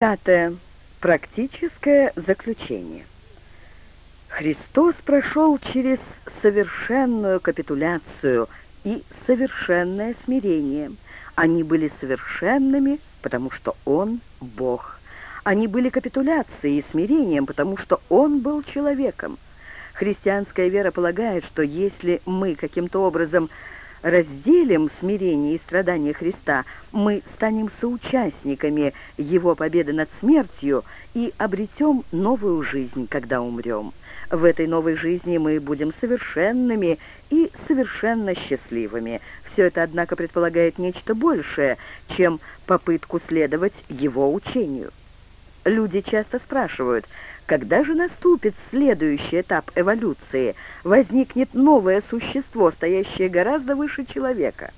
Пятое. Практическое заключение. Христос прошел через совершенную капитуляцию и совершенное смирение. Они были совершенными, потому что Он — Бог. Они были капитуляцией и смирением, потому что Он был человеком. Христианская вера полагает, что если мы каким-то образом разделим смирение и страдания Христа, мы станем соучастниками Его победы над смертью и обретем новую жизнь, когда умрем. В этой новой жизни мы будем совершенными и совершенно счастливыми. Все это, однако, предполагает нечто большее, чем попытку следовать Его учению. Люди часто спрашивают, когда же наступит следующий этап эволюции? Возникнет новое существо, стоящее гораздо выше человека.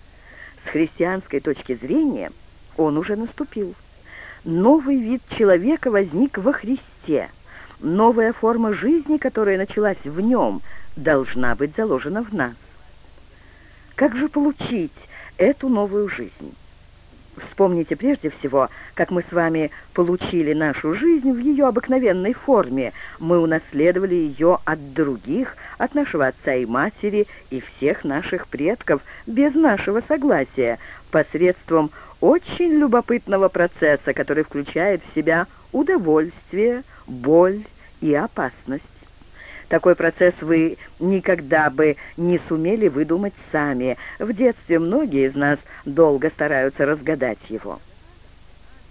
С христианской точки зрения он уже наступил. Новый вид человека возник во Христе. Новая форма жизни, которая началась в нем, должна быть заложена в нас. Как же получить эту новую жизнь? Вспомните прежде всего, как мы с вами получили нашу жизнь в ее обыкновенной форме. Мы унаследовали ее от других, от нашего отца и матери и всех наших предков, без нашего согласия, посредством очень любопытного процесса, который включает в себя удовольствие, боль и опасность. Такой процесс вы никогда бы не сумели выдумать сами. В детстве многие из нас долго стараются разгадать его.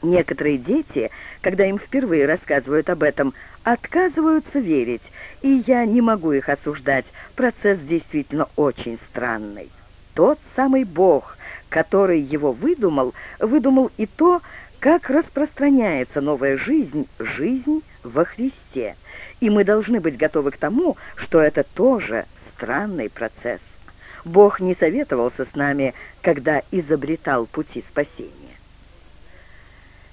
Некоторые дети, когда им впервые рассказывают об этом, отказываются верить, и я не могу их осуждать. Процесс действительно очень странный. Тот самый Бог, который его выдумал, выдумал и то, как распространяется новая жизнь, жизнь во Христе и мы должны быть готовы к тому, что это тоже странный процесс. Бог не советовался с нами, когда изобретал пути спасения.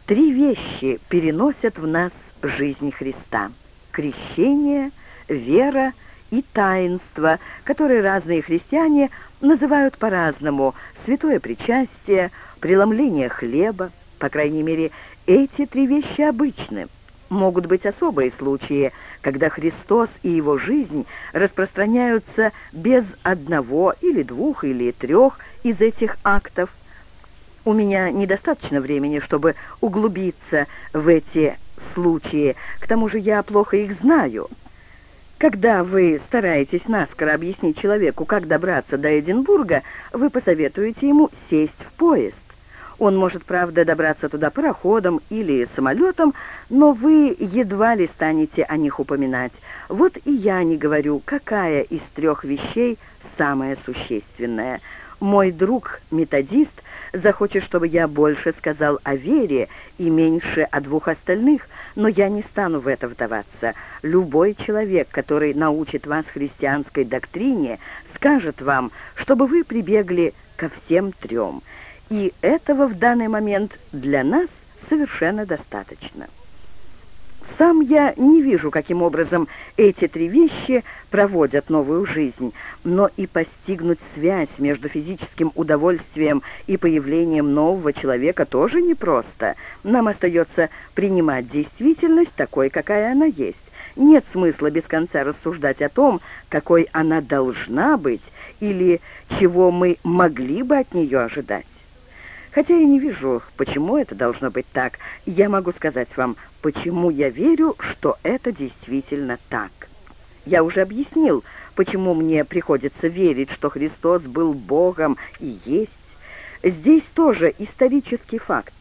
Три вещи переносят в нас жизнь Христа. Крещение, вера и таинство, которые разные христиане называют по-разному. Святое причастие, преломление хлеба. По крайней мере, эти три вещи обычны. Могут быть особые случаи, когда Христос и Его жизнь распространяются без одного или двух или трех из этих актов. У меня недостаточно времени, чтобы углубиться в эти случаи, к тому же я плохо их знаю. Когда вы стараетесь наскоро объяснить человеку, как добраться до Эдинбурга, вы посоветуете ему сесть в поезд. Он может, правда, добраться туда пароходом или самолетом, но вы едва ли станете о них упоминать. Вот и я не говорю, какая из трех вещей самая существенная. Мой друг-методист захочет, чтобы я больше сказал о вере и меньше о двух остальных, но я не стану в это вдаваться. Любой человек, который научит вас христианской доктрине, скажет вам, чтобы вы прибегли ко всем трем – и этого в данный момент для нас совершенно достаточно. Сам я не вижу, каким образом эти три вещи проводят новую жизнь, но и постигнуть связь между физическим удовольствием и появлением нового человека тоже непросто. Нам остается принимать действительность такой, какая она есть. Нет смысла без конца рассуждать о том, какой она должна быть или чего мы могли бы от нее ожидать. Хотя я не вижу, почему это должно быть так, я могу сказать вам, почему я верю, что это действительно так. Я уже объяснил, почему мне приходится верить, что Христос был Богом и есть. Здесь тоже исторический факт.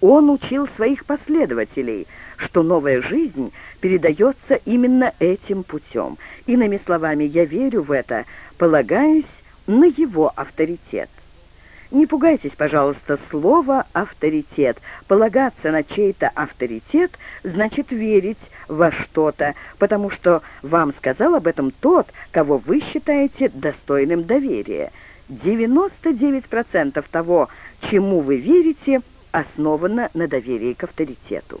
Он учил своих последователей, что новая жизнь передается именно этим путем. Иными словами, я верю в это, полагаясь на его авторитет. Не пугайтесь, пожалуйста, слова «авторитет». Полагаться на чей-то авторитет значит верить во что-то, потому что вам сказал об этом тот, кого вы считаете достойным доверия. 99% того, чему вы верите, основано на доверии к авторитету.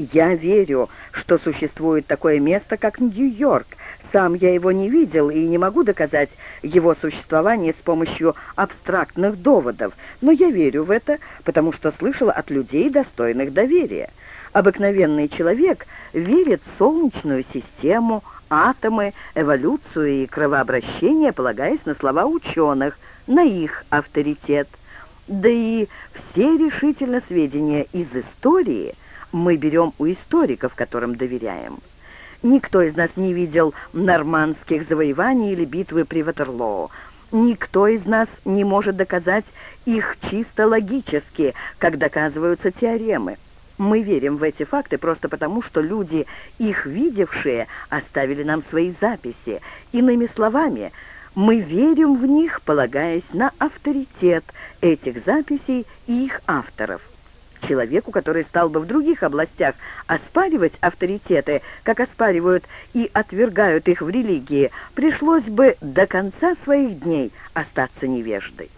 Я верю, что существует такое место, как Нью-Йорк. Сам я его не видел и не могу доказать его существование с помощью абстрактных доводов, но я верю в это, потому что слышал от людей, достойных доверия. Обыкновенный человек верит в Солнечную систему, атомы, эволюцию и кровообращение, полагаясь на слова ученых, на их авторитет. Да и все решительно сведения из истории – мы берем у историков, которым доверяем. Никто из нас не видел нормандских завоеваний или битвы при Ватерлоо. Никто из нас не может доказать их чисто логически, как доказываются теоремы. Мы верим в эти факты просто потому, что люди, их видевшие, оставили нам свои записи. Иными словами, мы верим в них, полагаясь на авторитет этих записей и их авторов. Человеку, который стал бы в других областях оспаривать авторитеты, как оспаривают и отвергают их в религии, пришлось бы до конца своих дней остаться невеждой.